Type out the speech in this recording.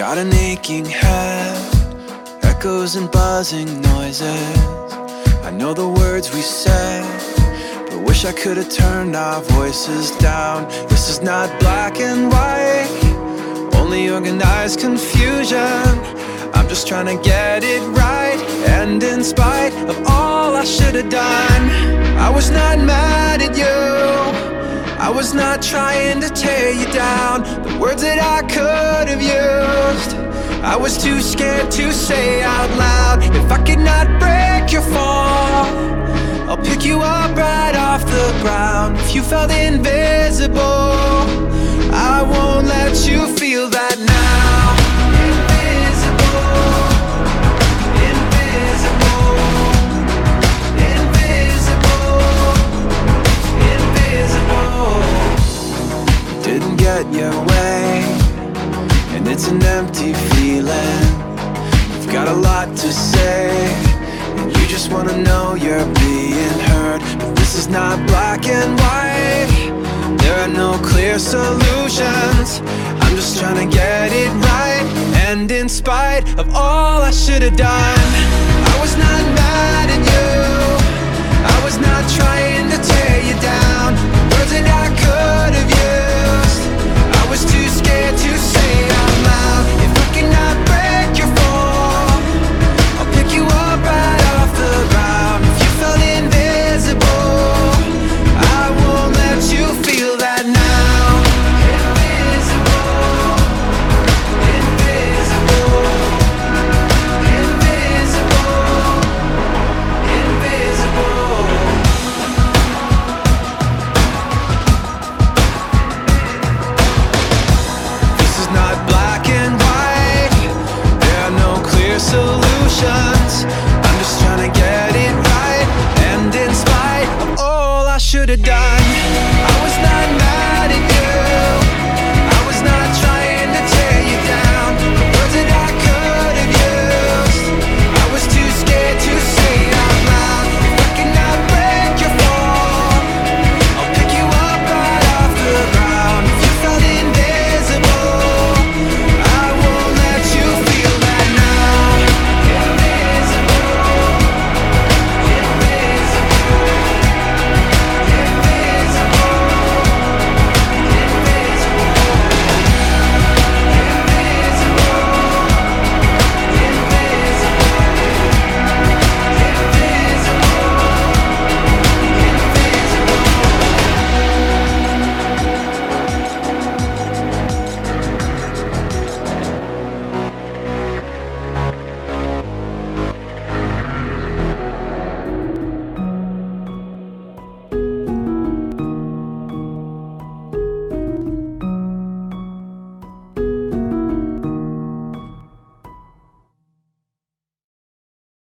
got an aching head, echoes and buzzing noises. I know the words we said, but wish I could have turned our voices down. This is not black and white, only organized confusion. I'm just trying to get it right, and in spite of all I should have done, I was not mad at you. I was not trying to tear you down. The words that I could have used, I was too scared to say out loud. If I could not break your fall, I'll pick you up right off the ground. If you felt invisible, I won't let you feel that now. It's an empty feeling. You've got a lot to say, and you just wanna know you're being heard. But this is not black and white, there are no clear solutions. I'm just trying to get it right, and in spite of all I should have done, I was not mad I'm just